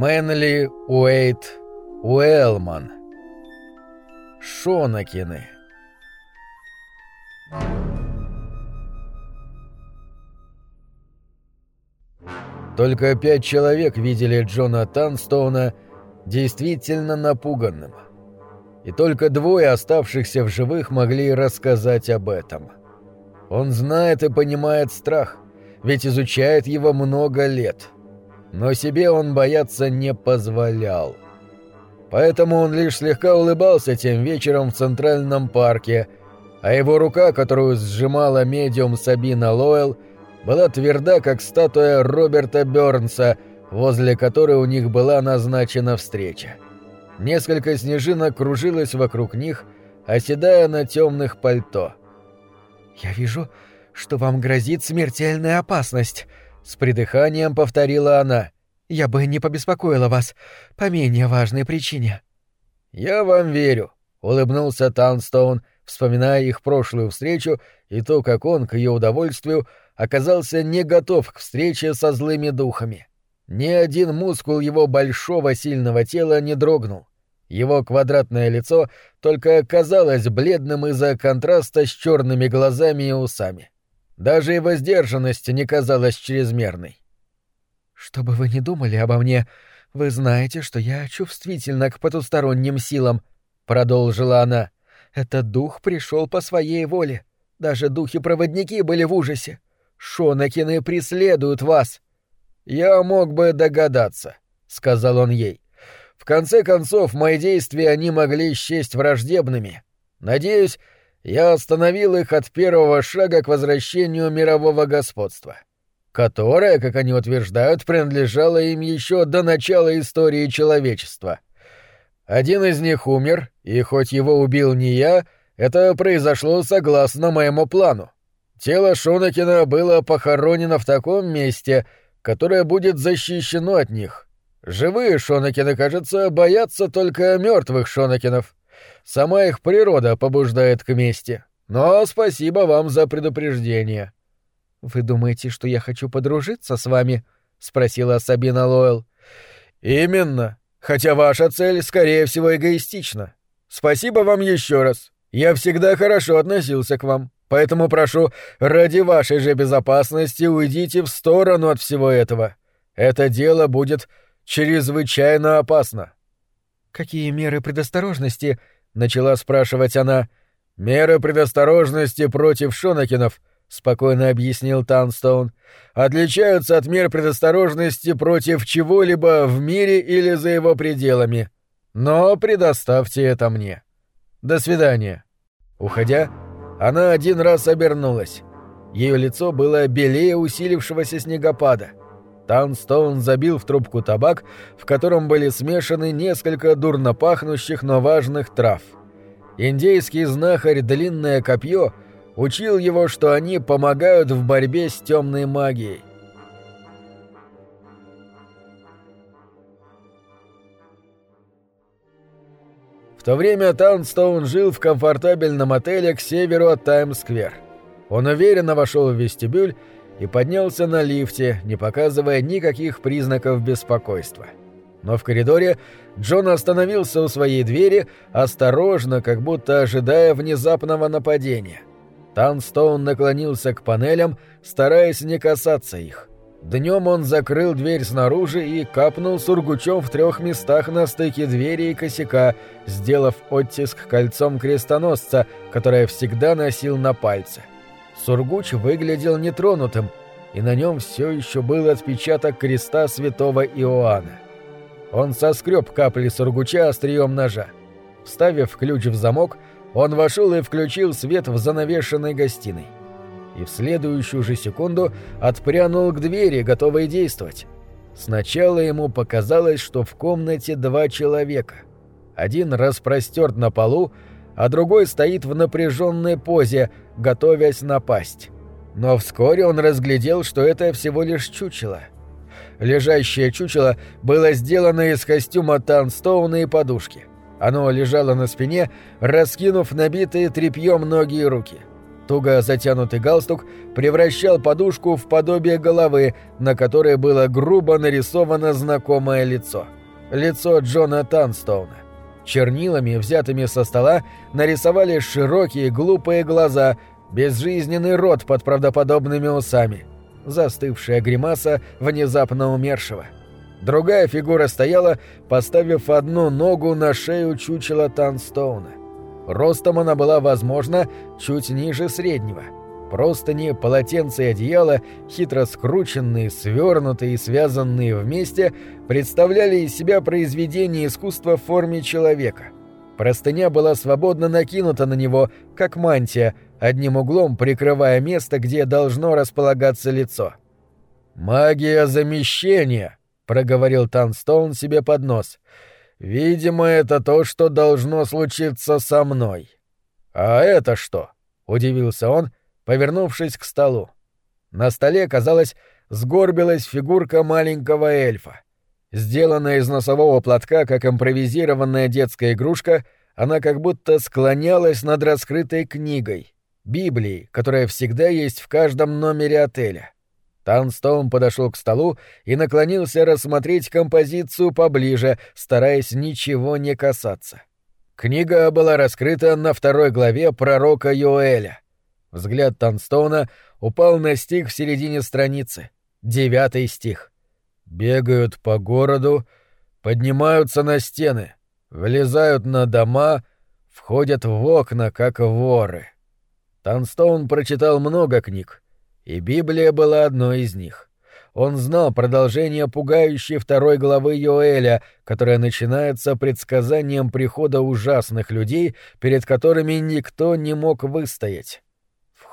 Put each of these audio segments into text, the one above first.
Мэнли Уэйт Уэлман. Шонакины. Только пять человек видели Джона Танстоуна действительно напуганным. И только двое оставшихся в живых могли рассказать об этом. Он знает и понимает страх, ведь изучает его много лет. Но себе он бояться не позволял. Поэтому он лишь слегка улыбался тем вечером в Центральном парке, а его рука, которую сжимала медиум Сабина Лойл, была тверда, как статуя Роберта Бёрнса, возле которой у них была назначена встреча. Несколько снежинок кружилось вокруг них, оседая на темных пальто. «Я вижу, что вам грозит смертельная опасность», — с придыханием повторила она. «Я бы не побеспокоила вас по менее важной причине». «Я вам верю», — улыбнулся Танстоун, вспоминая их прошлую встречу и то, как он, к ее удовольствию, оказался не готов к встрече со злыми духами. Ни один мускул его большого сильного тела не дрогнул. Его квадратное лицо только казалось бледным из-за контраста с черными глазами и усами. Даже его сдержанность не казалась чрезмерной. «Что бы вы ни думали обо мне, вы знаете, что я чувствительна к потусторонним силам», — продолжила она. «Этот дух пришел по своей воле. Даже духи-проводники были в ужасе. Шонакины преследуют вас. Я мог бы догадаться, сказал он ей. В конце концов, мои действия они могли счесть враждебными. Надеюсь, я остановил их от первого шага к возвращению мирового господства, которое, как они утверждают, принадлежало им еще до начала истории человечества. Один из них умер, и хоть его убил не я, это произошло согласно моему плану. Тело Шонакина было похоронено в таком месте, которое будет защищено от них. Живые Шонакины, кажется, боятся только мертвых Шонакинов. Сама их природа побуждает к мести. Но спасибо вам за предупреждение. — Вы думаете, что я хочу подружиться с вами? — спросила Сабина Лойл. — Именно. Хотя ваша цель, скорее всего, эгоистична. Спасибо вам еще раз. Я всегда хорошо относился к вам. Поэтому прошу, ради вашей же безопасности уйдите в сторону от всего этого. Это дело будет чрезвычайно опасно. Какие меры предосторожности? начала спрашивать она. Меры предосторожности против Шонакинов, спокойно объяснил Танстоун, отличаются от мер предосторожности против чего-либо в мире или за его пределами. Но предоставьте это мне. До свидания. Уходя, она один раз обернулась. Ее лицо было белее усилившегося снегопада. Танстоун забил в трубку табак, в котором были смешаны несколько дурно пахнущих, но важных трав. Индейский знахарь «Длинное копье» учил его, что они помогают в борьбе с темной магией. то время Таунстоун жил в комфортабельном отеле к северу от Таймс-сквер. Он уверенно вошел в вестибюль и поднялся на лифте, не показывая никаких признаков беспокойства. Но в коридоре Джон остановился у своей двери, осторожно, как будто ожидая внезапного нападения. Танстоун наклонился к панелям, стараясь не касаться их. Днем он закрыл дверь снаружи и капнул сургучом в трех местах на стыке двери и косяка, сделав оттиск кольцом крестоносца, которое всегда носил на пальце. Сургуч выглядел нетронутым, и на нем все еще был отпечаток креста святого Иоанна. Он соскреб капли сургуча острием ножа. Вставив ключ в замок, он вошел и включил свет в занавешенной гостиной и в следующую же секунду отпрянул к двери, готовый действовать. Сначала ему показалось, что в комнате два человека. Один распростерт на полу, а другой стоит в напряженной позе, готовясь напасть. Но вскоре он разглядел, что это всего лишь чучело. Лежащее чучело было сделано из костюма Танстоуна и подушки. Оно лежало на спине, раскинув набитые тряпьем ноги и руки. Туго затянутый галстук превращал подушку в подобие головы, на которой было грубо нарисовано знакомое лицо. Лицо Джона Танстоуна. Чернилами, взятыми со стола, нарисовали широкие глупые глаза, безжизненный рот под правдоподобными усами, застывшая гримаса внезапно умершего. Другая фигура стояла, поставив одну ногу на шею чучела Танстоуна. Ростом она была, возможно, чуть ниже среднего. Простыни, полотенца и одеяло, хитро скрученные, свернутые и связанные вместе, представляли из себя произведение искусства в форме человека. Простыня была свободно накинута на него, как мантия, одним углом прикрывая место, где должно располагаться лицо. «Магия замещения», — проговорил Танстоун себе под нос — Видимо, это то, что должно случиться со мной. А это что? удивился он, повернувшись к столу. На столе, казалось, сгорбилась фигурка маленького эльфа. Сделанная из носового платка, как импровизированная детская игрушка, она как будто склонялась над раскрытой книгой, Библией, которая всегда есть в каждом номере отеля. Танстоун подошел к столу и наклонился рассмотреть композицию поближе, стараясь ничего не касаться. Книга была раскрыта на второй главе пророка Йоэля. Взгляд Танстоуна упал на стих в середине страницы. Девятый стих. «Бегают по городу, поднимаются на стены, влезают на дома, входят в окна, как воры». Танстоун прочитал много книг, и Библия была одной из них. Он знал продолжение пугающей второй главы Йоэля, которая начинается предсказанием прихода ужасных людей, перед которыми никто не мог выстоять.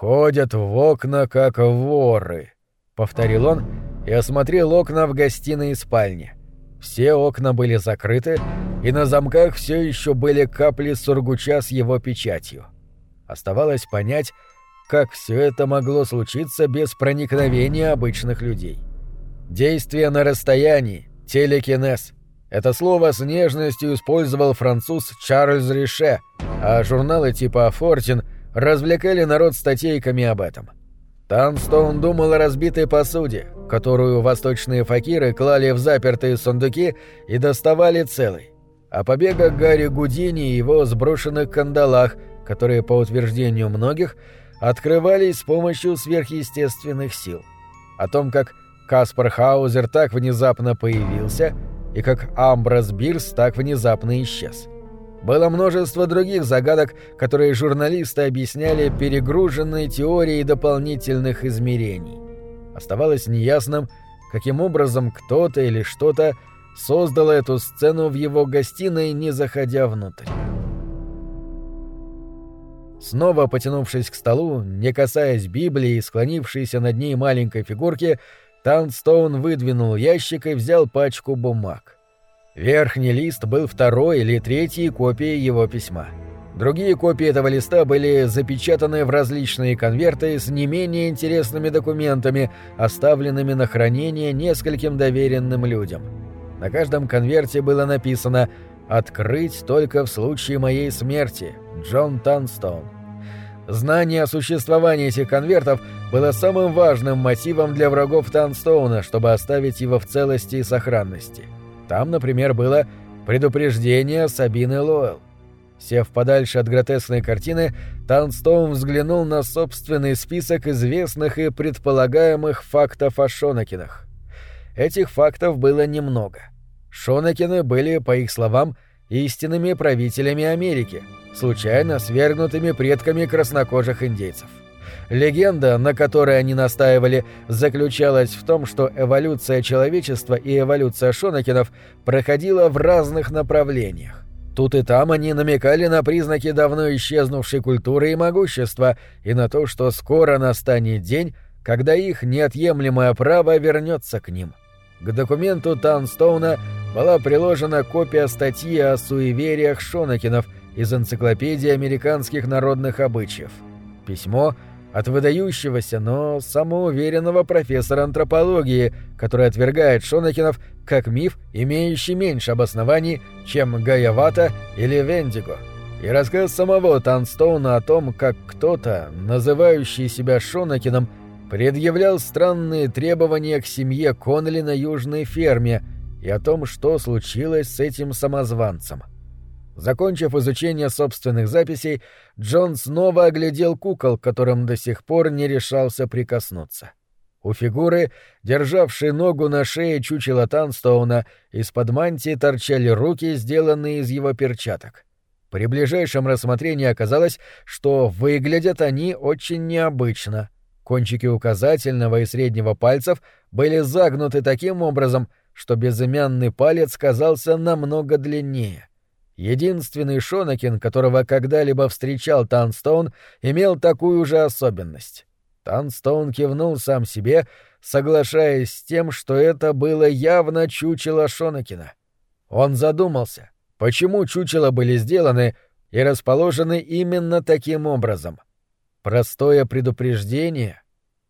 «Входят в окна, как воры», — повторил он и осмотрел окна в гостиной и спальне. Все окна были закрыты, и на замках все еще были капли сургуча с его печатью. Оставалось понять, как все это могло случиться без проникновения обычных людей. Действие на расстоянии, телекинез. Это слово с нежностью использовал француз Чарльз Рише, а журналы типа «Фортин» развлекали народ статейками об этом. Танстоун думал о разбитой посуде, которую восточные факиры клали в запертые сундуки и доставали целой, о побегах Гарри Гудини и его сброшенных кандалах, которые, по утверждению многих, открывались с помощью сверхъестественных сил. О том, как Каспар Хаузер так внезапно появился и как Амброс Бирс так внезапно исчез. Было множество других загадок, которые журналисты объясняли перегруженной теорией дополнительных измерений. Оставалось неясным, каким образом кто-то или что-то создало эту сцену в его гостиной, не заходя внутрь. Снова потянувшись к столу, не касаясь Библии и склонившейся над ней маленькой фигурки, Таунстоун выдвинул ящик и взял пачку бумаг. Верхний лист был второй или третьей копией его письма. Другие копии этого листа были запечатаны в различные конверты с не менее интересными документами, оставленными на хранение нескольким доверенным людям. На каждом конверте было написано «Открыть только в случае моей смерти. Джон Танстоун». Знание о существовании этих конвертов было самым важным мотивом для врагов Танстоуна, чтобы оставить его в целости и сохранности. Там, например, было предупреждение Сабины Лоэл. Сев подальше от гротескной картины, Танстоун взглянул на собственный список известных и предполагаемых фактов о Шонакинах. Этих фактов было немного. Шонакины были, по их словам, истинными правителями Америки, случайно свергнутыми предками краснокожих индейцев. Легенда, на которой они настаивали, заключалась в том, что эволюция человечества и эволюция шонакинов проходила в разных направлениях. Тут и там они намекали на признаки давно исчезнувшей культуры и могущества, и на то, что скоро настанет день, когда их неотъемлемое право вернется к ним. К документу Танстоуна была приложена копия статьи о суевериях Шонакинов из энциклопедии американских народных обычаев. Письмо от выдающегося, но самоуверенного профессора антропологии, который отвергает Шонакинов как миф, имеющий меньше обоснований, чем Гаявата или Вендиго, и рассказ самого Танстоуна о том, как кто-то, называющий себя Шонакином, предъявлял странные требования к семье Коннелли на южной ферме и о том, что случилось с этим самозванцем. Закончив изучение собственных записей, Джон снова оглядел кукол, которым до сих пор не решался прикоснуться. У фигуры, державшей ногу на шее чучела Танстоуна, из-под мантии торчали руки, сделанные из его перчаток. При ближайшем рассмотрении оказалось, что выглядят они очень необычно. Кончики указательного и среднего пальцев были загнуты таким образом, что безымянный палец казался намного длиннее. Единственный Шонакин, которого когда-либо встречал Танстоун, имел такую же особенность. Танстоун кивнул сам себе, соглашаясь с тем, что это было явно чучело Шонакина. Он задумался, почему чучела были сделаны и расположены именно таким образом. Простое предупреждение?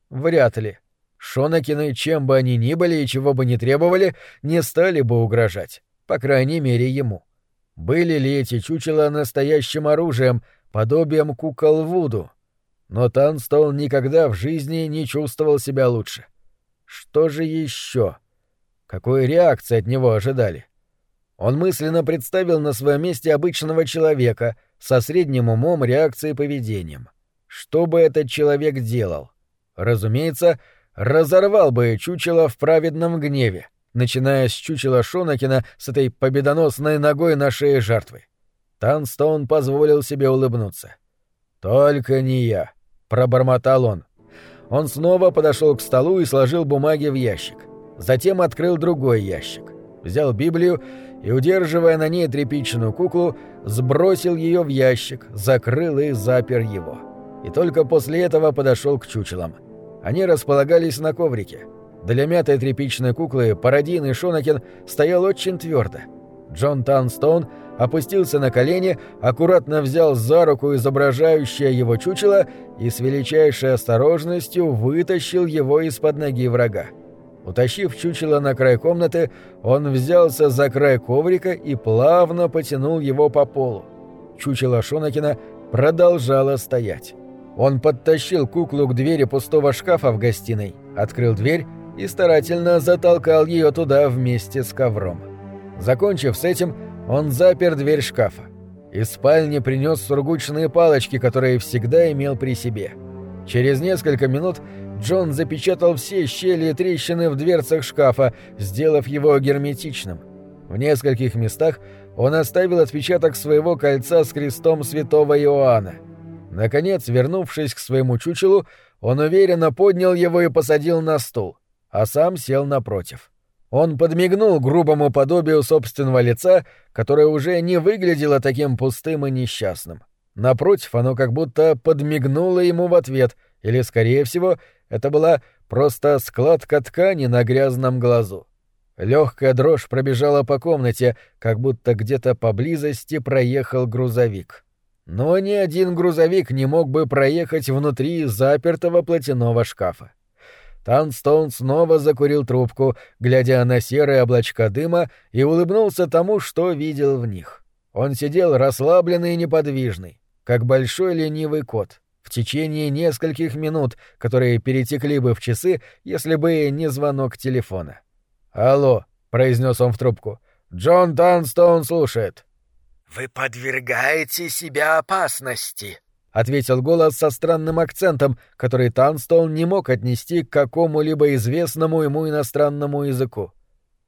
Вряд ли. Шонакины, чем бы они ни были и чего бы ни требовали, не стали бы угрожать, по крайней мере ему. Были ли эти чучела настоящим оружием, подобием кукол Вуду? Но Танстол никогда в жизни не чувствовал себя лучше. Что же еще? Какой реакции от него ожидали? Он мысленно представил на своем месте обычного человека со средним умом, реакцией и поведением. Что бы этот человек делал? Разумеется, разорвал бы чучело в праведном гневе, начиная с чучела Шонакина с этой победоносной ногой на шее жертвы. Танстоун позволил себе улыбнуться. «Только не я», — пробормотал он. Он снова подошел к столу и сложил бумаги в ящик. Затем открыл другой ящик. Взял Библию и, удерживая на ней тряпичную куклу, сбросил ее в ящик, закрыл и запер его. И только после этого подошел к чучелам. Они располагались на коврике. Для мятой тряпичной куклы пародийный Шонакин стоял очень твердо. Джон Танстоун опустился на колени, аккуратно взял за руку изображающее его чучело и с величайшей осторожностью вытащил его из-под ноги врага. Утащив чучело на край комнаты, он взялся за край коврика и плавно потянул его по полу. Чучело Шонакина продолжало стоять. Он подтащил куклу к двери пустого шкафа в гостиной, открыл дверь и старательно затолкал ее туда вместе с ковром. Закончив с этим, он запер дверь шкафа. Из спальни принес сургучные палочки, которые всегда имел при себе. Через несколько минут Джон запечатал все щели и трещины в дверцах шкафа, сделав его герметичным. В нескольких местах он оставил отпечаток своего кольца с крестом святого Иоанна. Наконец, вернувшись к своему чучелу, он уверенно поднял его и посадил на стул а сам сел напротив. Он подмигнул грубому подобию собственного лица, которое уже не выглядело таким пустым и несчастным. Напротив, оно как будто подмигнуло ему в ответ, или, скорее всего, это была просто складка ткани на грязном глазу. Легкая дрожь пробежала по комнате, как будто где-то поблизости проехал грузовик. Но ни один грузовик не мог бы проехать внутри запертого платяного шкафа. Танстоун снова закурил трубку, глядя на серые облачка дыма, и улыбнулся тому, что видел в них. Он сидел расслабленный и неподвижный, как большой ленивый кот, в течение нескольких минут, которые перетекли бы в часы, если бы не звонок телефона. «Алло», — произнес он в трубку, — «Джон Танстоун слушает». «Вы подвергаете себя опасности», ответил голос со странным акцентом, который Танстон не мог отнести к какому-либо известному ему иностранному языку.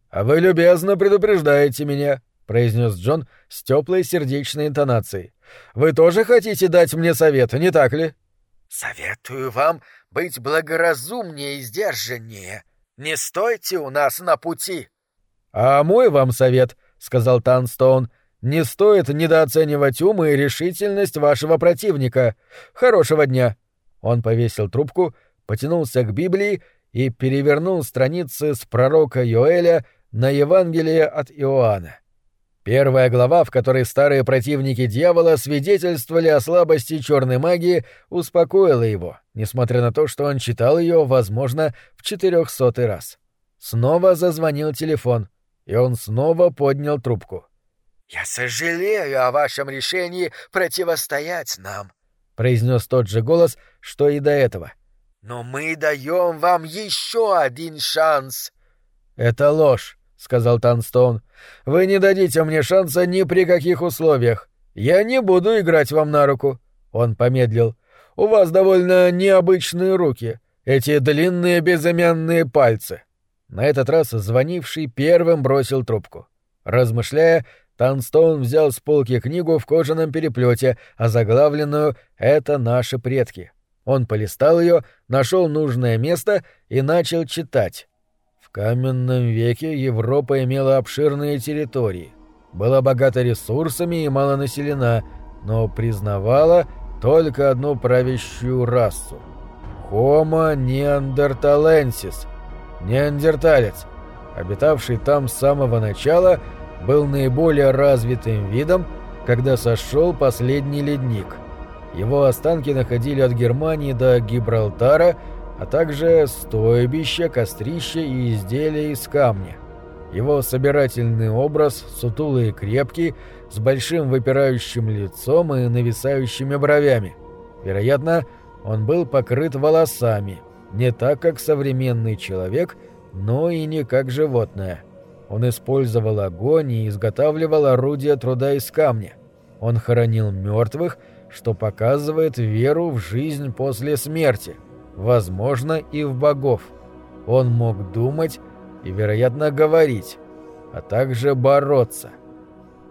«А вы любезно предупреждаете меня», — произнес Джон с теплой сердечной интонацией. «Вы тоже хотите дать мне совет, не так ли?» «Советую вам быть благоразумнее и сдержаннее. Не стойте у нас на пути». «А мой вам совет», — сказал Танстоун, — не стоит недооценивать ум и решительность вашего противника. Хорошего дня. Он повесил трубку, потянулся к Библии и перевернул страницы с пророка Йоэля на Евангелие от Иоанна. Первая глава, в которой старые противники дьявола свидетельствовали о слабости черной магии, успокоила его, несмотря на то, что он читал ее, возможно, в четырехсотый раз. Снова зазвонил телефон, и он снова поднял трубку. «Я сожалею о вашем решении противостоять нам», — произнес тот же голос, что и до этого. «Но мы даем вам еще один шанс». «Это ложь», — сказал Танстон. «Вы не дадите мне шанса ни при каких условиях. Я не буду играть вам на руку». Он помедлил. «У вас довольно необычные руки, эти длинные безымянные пальцы». На этот раз звонивший первым бросил трубку. Размышляя, Танстоун взял с полки книгу в кожаном переплете, озаглавленную «Это наши предки». Он полистал ее, нашел нужное место и начал читать. В каменном веке Европа имела обширные территории, была богата ресурсами и мало населена, но признавала только одну правящую расу — Homo neanderthalensis, неандерталец, обитавший там с самого начала — был наиболее развитым видом, когда сошел последний ледник. Его останки находили от Германии до Гибралтара, а также стойбища, кострища и изделия из камня. Его собирательный образ, сутулый и крепкий, с большим выпирающим лицом и нависающими бровями. Вероятно, он был покрыт волосами, не так, как современный человек, но и не как животное. Он использовал огонь и изготавливал орудия труда из камня. Он хоронил мертвых, что показывает веру в жизнь после смерти, возможно, и в богов. Он мог думать и, вероятно, говорить, а также бороться.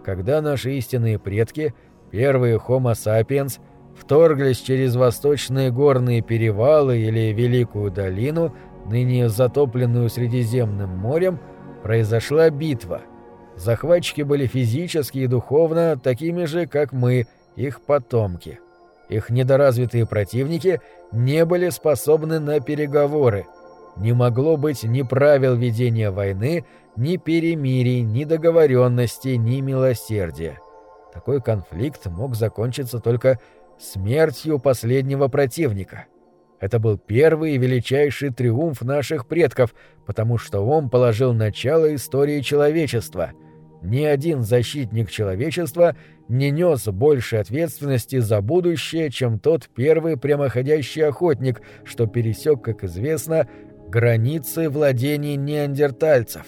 Когда наши истинные предки, первые Homo sapiens, вторглись через восточные горные перевалы или Великую долину, ныне затопленную Средиземным морем, произошла битва. Захватчики были физически и духовно такими же, как мы, их потомки. Их недоразвитые противники не были способны на переговоры. Не могло быть ни правил ведения войны, ни перемирий, ни договоренности, ни милосердия. Такой конфликт мог закончиться только смертью последнего противника. Это был первый и величайший триумф наших предков, потому что он положил начало истории человечества. Ни один защитник человечества не нес больше ответственности за будущее, чем тот первый прямоходящий охотник, что пересек, как известно, границы владений неандертальцев.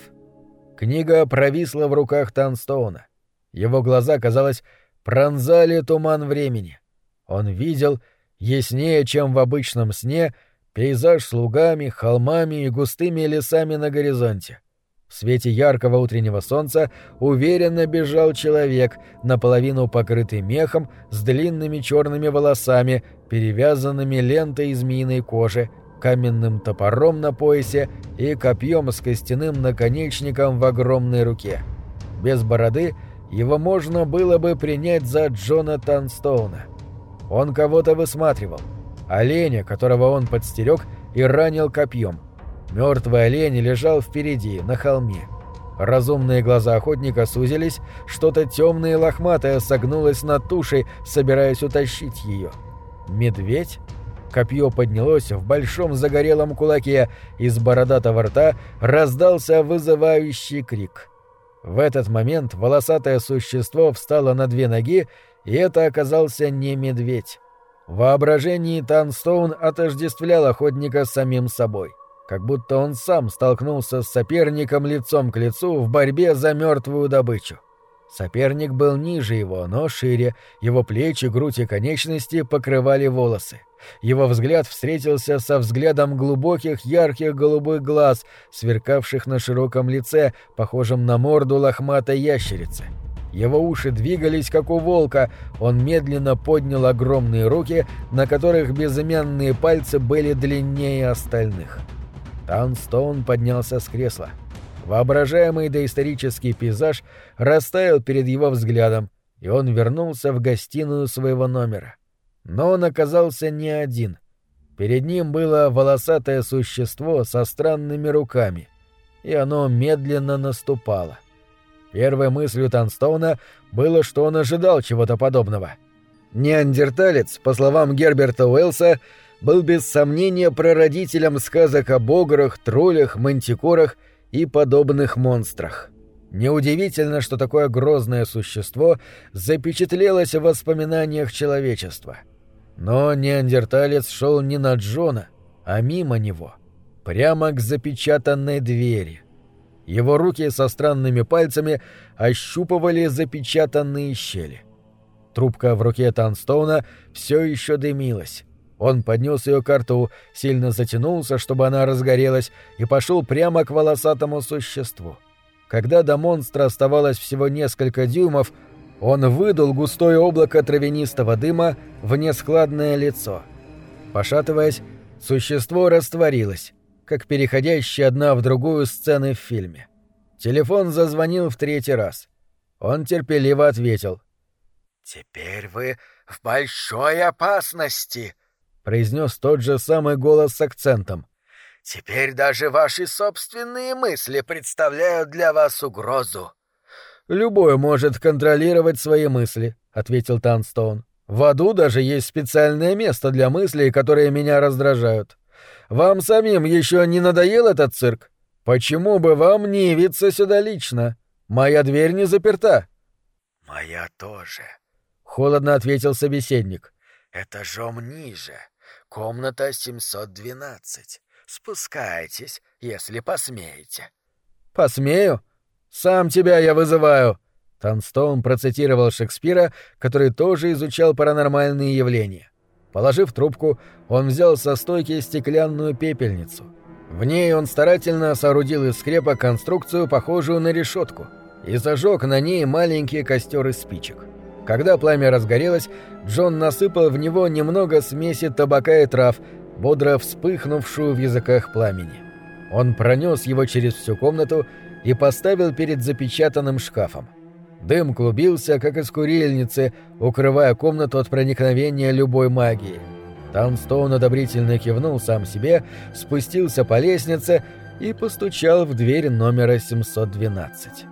Книга провисла в руках Танстоуна. Его глаза, казалось, пронзали туман времени. Он видел — яснее, чем в обычном сне, пейзаж с лугами, холмами и густыми лесами на горизонте. В свете яркого утреннего солнца уверенно бежал человек, наполовину покрытый мехом, с длинными черными волосами, перевязанными лентой из змеиной кожи, каменным топором на поясе и копьем с костяным наконечником в огромной руке. Без бороды его можно было бы принять за Джона Танстоуна. Он кого-то высматривал. Оленя, которого он подстерег и ранил копьем. Мертвый олень лежал впереди, на холме. Разумные глаза охотника сузились, что-то темное и лохматое согнулось над тушей, собираясь утащить ее. Медведь? Копье поднялось в большом загорелом кулаке, из бородатого рта раздался вызывающий крик. В этот момент волосатое существо встало на две ноги и это оказался не медведь. В воображении Танстоун отождествлял охотника с самим собой, как будто он сам столкнулся с соперником лицом к лицу в борьбе за мертвую добычу. Соперник был ниже его, но шире, его плечи, грудь и конечности покрывали волосы. Его взгляд встретился со взглядом глубоких ярких голубых глаз, сверкавших на широком лице, похожем на морду лохматой ящерицы. Его уши двигались, как у волка. Он медленно поднял огромные руки, на которых безымянные пальцы были длиннее остальных. Танстоун поднялся с кресла. Воображаемый доисторический пейзаж растаял перед его взглядом, и он вернулся в гостиную своего номера. Но он оказался не один. Перед ним было волосатое существо со странными руками, и оно медленно наступало. Первой мыслью Танстоуна было, что он ожидал чего-то подобного. Неандерталец, по словам Герберта Уэллса, был без сомнения прародителем сказок о бограх, троллях, мантикорах и подобных монстрах. Неудивительно, что такое грозное существо запечатлелось в воспоминаниях человечества. Но неандерталец шел не на Джона, а мимо него, прямо к запечатанной двери. Его руки со странными пальцами ощупывали запечатанные щели. Трубка в руке Танстоуна все еще дымилась. Он поднес ее к рту, сильно затянулся, чтобы она разгорелась, и пошел прямо к волосатому существу. Когда до монстра оставалось всего несколько дюймов, он выдул густое облако травянистого дыма в нескладное лицо. Пошатываясь, существо растворилось, как переходящие одна в другую сцены в фильме. Телефон зазвонил в третий раз. Он терпеливо ответил. «Теперь вы в большой опасности», — произнес тот же самый голос с акцентом. Теперь даже ваши собственные мысли представляют для вас угрозу. Любой может контролировать свои мысли, ответил Танстоун. В аду даже есть специальное место для мыслей, которые меня раздражают. Вам самим еще не надоел этот цирк? Почему бы вам не явиться сюда лично? Моя дверь не заперта. Моя тоже, холодно ответил собеседник. Этажом ниже. Комната 712. Спускайтесь, если посмеете. Посмею? Сам тебя я вызываю. Танстоун процитировал Шекспира, который тоже изучал паранормальные явления. Положив трубку, он взял со стойки стеклянную пепельницу. В ней он старательно соорудил из скрепа конструкцию, похожую на решетку, и зажег на ней маленький костер из спичек. Когда пламя разгорелось, Джон насыпал в него немного смеси табака и трав, бодро вспыхнувшую в языках пламени. Он пронес его через всю комнату и поставил перед запечатанным шкафом. Дым клубился, как из курильницы, укрывая комнату от проникновения любой магии. Танстоун одобрительно кивнул сам себе, спустился по лестнице и постучал в дверь номера 712.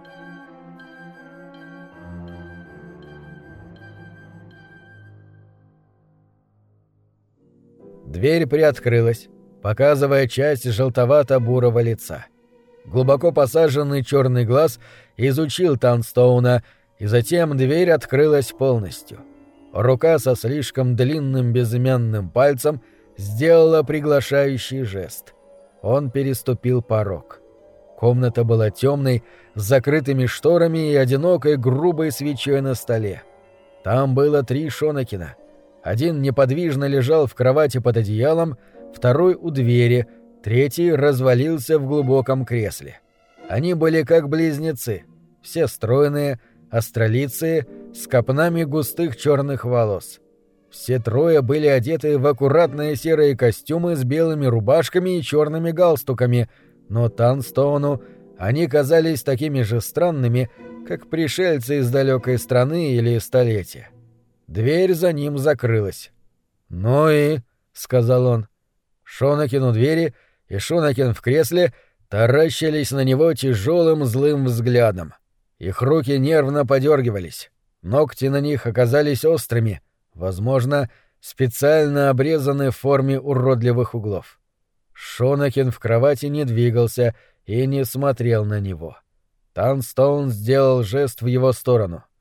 Дверь приоткрылась, показывая часть желтовато-бурого лица. Глубоко посаженный черный глаз изучил Танстоуна, и затем дверь открылась полностью. Рука со слишком длинным безымянным пальцем сделала приглашающий жест. Он переступил порог. Комната была темной, с закрытыми шторами и одинокой грубой свечой на столе. Там было три Шонакина — один неподвижно лежал в кровати под одеялом, второй у двери, третий развалился в глубоком кресле. Они были как близнецы, все стройные, астролицые, с копнами густых черных волос. Все трое были одеты в аккуратные серые костюмы с белыми рубашками и черными галстуками, но Танстоуну они казались такими же странными, как пришельцы из далекой страны или столетия. Дверь за ним закрылась. «Ну и...» — сказал он. Шонакин у двери и Шонакин в кресле таращились на него тяжелым злым взглядом. Их руки нервно подергивались. Ногти на них оказались острыми, возможно, специально обрезаны в форме уродливых углов. Шонакин в кровати не двигался и не смотрел на него. Танстоун сделал жест в его сторону —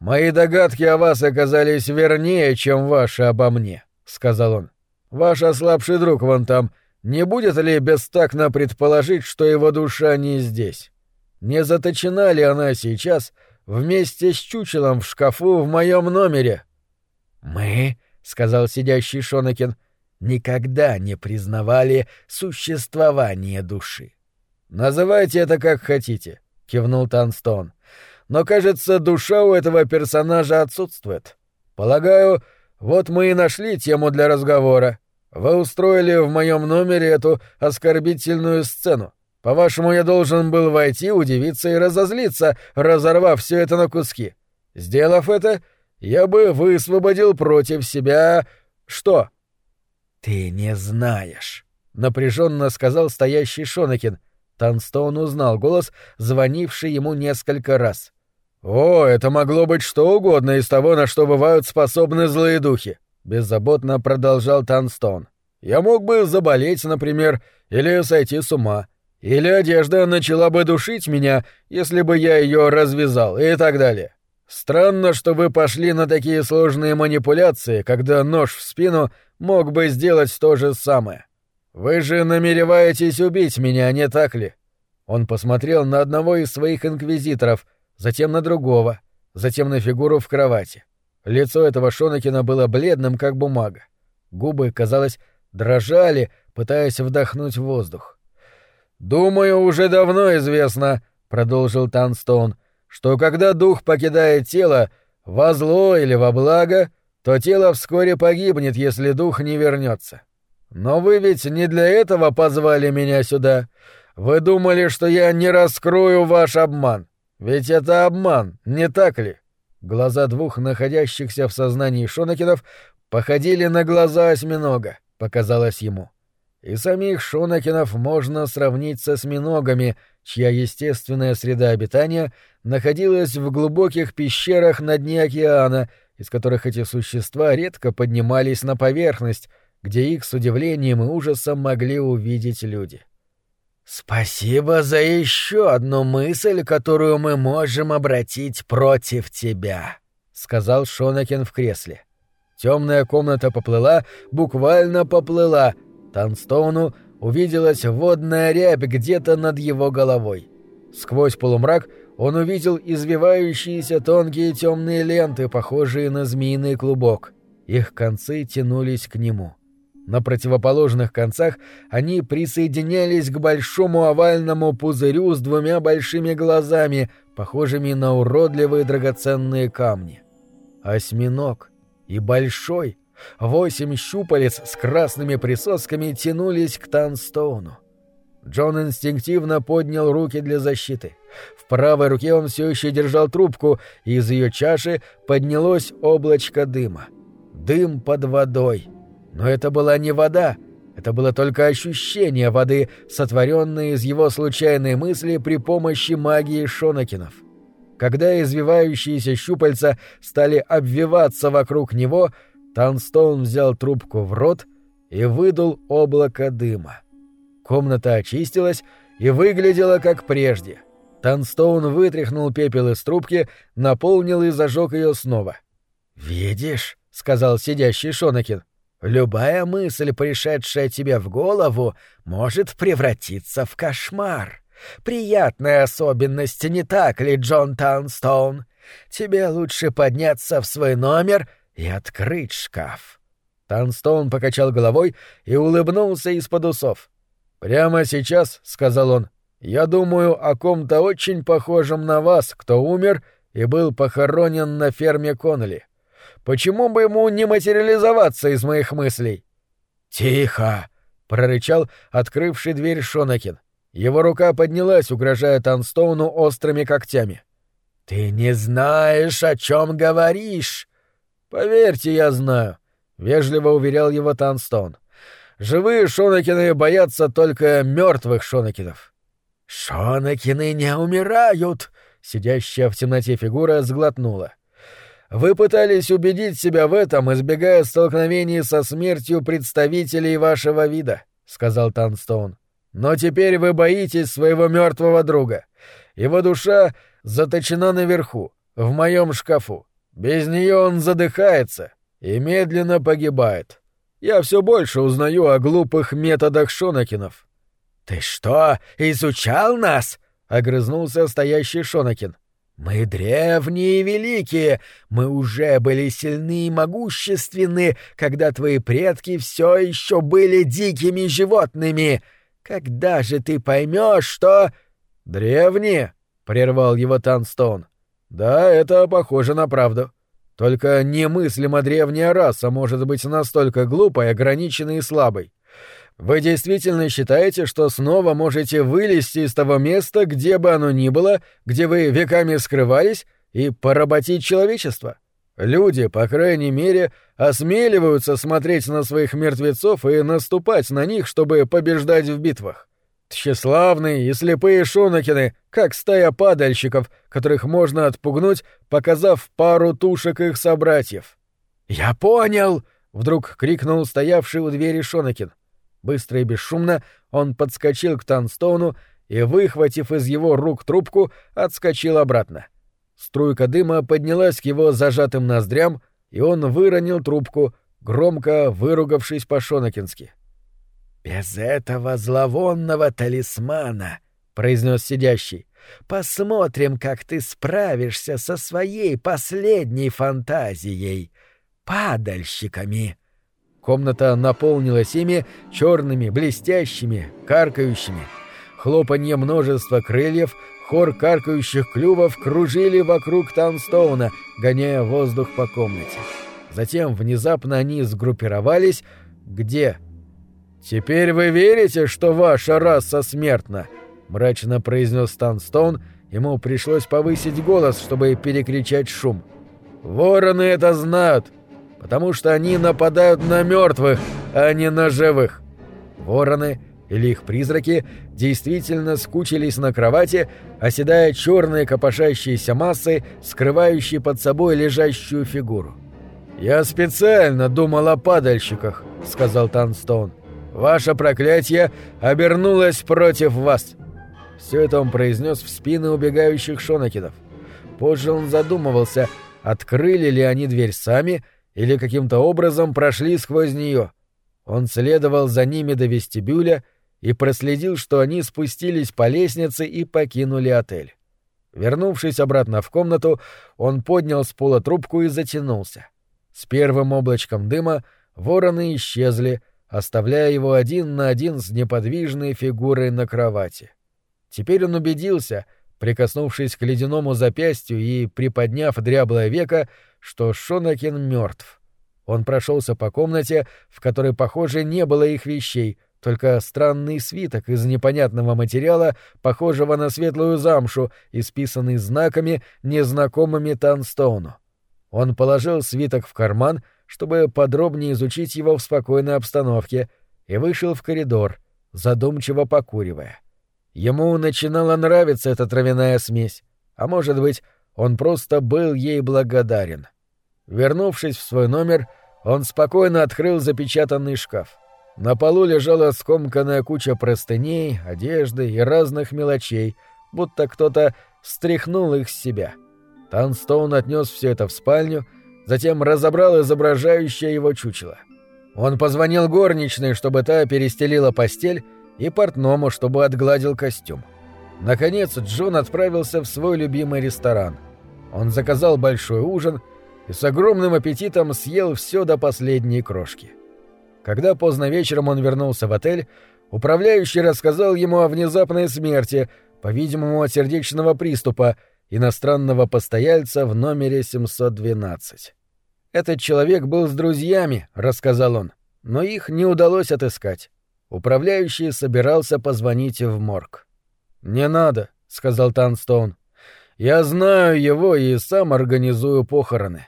«Мои догадки о вас оказались вернее, чем ваши обо мне», — сказал он. «Ваш ослабший друг вон там, не будет ли бестактно предположить, что его душа не здесь? Не заточена ли она сейчас вместе с чучелом в шкафу в моем номере?» «Мы», — сказал сидящий Шонакин, — «никогда не признавали существование души». «Называйте это как хотите», — кивнул Танстон но, кажется, душа у этого персонажа отсутствует. Полагаю, вот мы и нашли тему для разговора. Вы устроили в моем номере эту оскорбительную сцену. По-вашему, я должен был войти, удивиться и разозлиться, разорвав все это на куски. Сделав это, я бы высвободил против себя... Что? — Ты не знаешь, — напряженно сказал стоящий Шонакин. Танстоун узнал голос, звонивший ему несколько раз. «О, это могло быть что угодно из того, на что бывают способны злые духи», — беззаботно продолжал Танстон. «Я мог бы заболеть, например, или сойти с ума. Или одежда начала бы душить меня, если бы я ее развязал, и так далее. Странно, что вы пошли на такие сложные манипуляции, когда нож в спину мог бы сделать то же самое. Вы же намереваетесь убить меня, не так ли? Он посмотрел на одного из своих инквизиторов, затем на другого, затем на фигуру в кровати. Лицо этого Шонакина было бледным, как бумага. Губы, казалось, дрожали, пытаясь вдохнуть воздух. «Думаю, уже давно известно», — продолжил Танстоун, — что когда дух покидает тело, во зло или во благо, то тело вскоре погибнет, если дух не вернется. Но вы ведь не для этого позвали меня сюда. Вы думали, что я не раскрою ваш обман. Ведь это обман, не так ли? Глаза двух находящихся в сознании Шонакинов походили на глаза осьминога, показалось ему. И самих Шонакинов можно сравнить со осьминогами, чья естественная среда обитания находилась в глубоких пещерах на дне океана, из которых эти существа редко поднимались на поверхность, где их с удивлением и ужасом могли увидеть люди. «Спасибо за еще одну мысль, которую мы можем обратить против тебя», — сказал Шонакен в кресле. Темная комната поплыла, буквально поплыла. Танстоуну увиделась водная рябь где-то над его головой. Сквозь полумрак он увидел извивающиеся тонкие темные ленты, похожие на змеиный клубок. Их концы тянулись к нему. На противоположных концах они присоединялись к большому овальному пузырю с двумя большими глазами, похожими на уродливые драгоценные камни. Осьминог. И большой — Восемь щупалец с красными присосками тянулись к Танстоуну. Джон инстинктивно поднял руки для защиты. В правой руке он все еще держал трубку, и из ее чаши поднялось облачко дыма. Дым под водой. Но это была не вода, это было только ощущение воды, сотворенное из его случайной мысли при помощи магии Шонакинов. Когда извивающиеся щупальца стали обвиваться вокруг него — Танстоун взял трубку в рот и выдул облако дыма. Комната очистилась и выглядела как прежде. Танстоун вытряхнул пепел из трубки, наполнил и зажег ее снова. «Видишь», — сказал сидящий Шонакин, — «любая мысль, пришедшая тебе в голову, может превратиться в кошмар. Приятная особенность, не так ли, Джон Танстоун? Тебе лучше подняться в свой номер и открыть шкаф. Танстоун покачал головой и улыбнулся из-под усов. «Прямо сейчас», — сказал он, — «я думаю о ком-то очень похожем на вас, кто умер и был похоронен на ферме Коннелли. Почему бы ему не материализоваться из моих мыслей?» «Тихо!» — прорычал открывший дверь Шонакин. Его рука поднялась, угрожая Танстоуну острыми когтями. «Ты не знаешь, о чем говоришь!» «Поверьте, я знаю», — вежливо уверял его Танстон. «Живые Шонакины боятся только мертвых Шонакинов». «Шонакины не умирают!» — сидящая в темноте фигура сглотнула. «Вы пытались убедить себя в этом, избегая столкновений со смертью представителей вашего вида», — сказал Танстоун. «Но теперь вы боитесь своего мертвого друга. Его душа заточена наверху, в моем шкафу. Без нее он задыхается и медленно погибает. Я все больше узнаю о глупых методах Шонакинов. «Ты что, изучал нас?» — огрызнулся стоящий Шонакин. «Мы древние и великие, мы уже были сильны и могущественны, когда твои предки все еще были дикими животными. Когда же ты поймешь, что...» «Древние?» — прервал его Танстон. Да, это похоже на правду. Только немыслимо древняя раса может быть настолько глупой, ограниченной и слабой. Вы действительно считаете, что снова можете вылезти из того места, где бы оно ни было, где вы веками скрывались, и поработить человечество? Люди, по крайней мере, осмеливаются смотреть на своих мертвецов и наступать на них, чтобы побеждать в битвах. Тщеславные и слепые шонокины, как стая падальщиков, которых можно отпугнуть, показав пару тушек их собратьев. «Я понял!» — вдруг крикнул стоявший у двери Шонокин. Быстро и бесшумно он подскочил к Танстоуну и, выхватив из его рук трубку, отскочил обратно. Струйка дыма поднялась к его зажатым ноздрям, и он выронил трубку, громко выругавшись по-шонокински. «Без этого зловонного талисмана», — произнес сидящий, — «посмотрим, как ты справишься со своей последней фантазией — падальщиками». Комната наполнилась ими черными, блестящими, каркающими. Хлопанье множества крыльев, хор каркающих клювов кружили вокруг Танстоуна, гоняя воздух по комнате. Затем внезапно они сгруппировались. Где? «Теперь вы верите, что ваша раса смертна?» — мрачно произнес Танстоун. Ему пришлось повысить голос, чтобы перекричать шум. «Вороны это знают, потому что они нападают на мертвых, а не на живых». Вороны или их призраки действительно скучились на кровати, оседая черные копошащиеся массы, скрывающие под собой лежащую фигуру. «Я специально думал о падальщиках», — сказал Танстоун. «Ваше проклятие обернулось против вас». Все это он произнес в спины убегающих шонакидов. Позже он задумывался, открыли ли они дверь сами или каким-то образом прошли сквозь нее. Он следовал за ними до вестибюля и проследил, что они спустились по лестнице и покинули отель. Вернувшись обратно в комнату, он поднял с пола трубку и затянулся. С первым облачком дыма вороны исчезли, оставляя его один на один с неподвижной фигурой на кровати. Теперь он убедился, прикоснувшись к ледяному запястью и приподняв дряблое веко, что Шонакин мертв. Он прошелся по комнате, в которой, похоже, не было их вещей, только странный свиток из непонятного материала, похожего на светлую замшу, исписанный знаками, незнакомыми Танстоуну. Он положил свиток в карман, чтобы подробнее изучить его в спокойной обстановке, и вышел в коридор, задумчиво покуривая. Ему начинала нравиться эта травяная смесь, а может быть, он просто был ей благодарен. Вернувшись в свой номер, он спокойно открыл запечатанный шкаф. На полу лежала скомканная куча простыней, одежды и разных мелочей, будто кто-то стряхнул их с себя — Танстоун отнес все это в спальню, затем разобрал изображающее его чучело. Он позвонил горничной, чтобы та перестелила постель, и портному, чтобы отгладил костюм. Наконец Джон отправился в свой любимый ресторан. Он заказал большой ужин и с огромным аппетитом съел все до последней крошки. Когда поздно вечером он вернулся в отель, управляющий рассказал ему о внезапной смерти, по-видимому, от сердечного приступа, иностранного постояльца в номере 712. «Этот человек был с друзьями», — рассказал он, — «но их не удалось отыскать. Управляющий собирался позвонить в морг». «Не надо», — сказал Танстоун. «Я знаю его и сам организую похороны».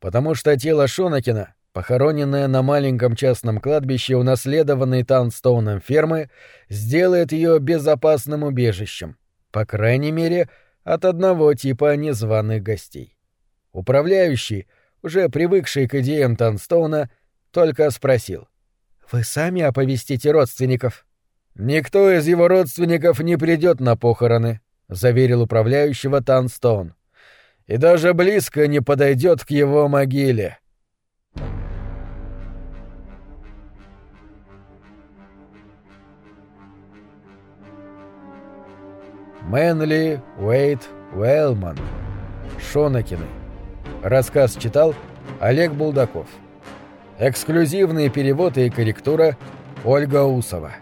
Потому что тело Шонакина, похороненное на маленьком частном кладбище унаследованной Танстоуном фермы, сделает ее безопасным убежищем. По крайней мере, — от одного типа незваных гостей. Управляющий, уже привыкший к идеям Танстоуна, только спросил. «Вы сами оповестите родственников?» «Никто из его родственников не придет на похороны», — заверил управляющего Танстоун. «И даже близко не подойдет к его могиле». Мэнли Уэйт Уэллман. Шонакины. Рассказ читал Олег Булдаков. Эксклюзивный перевод и корректура Ольга Усова.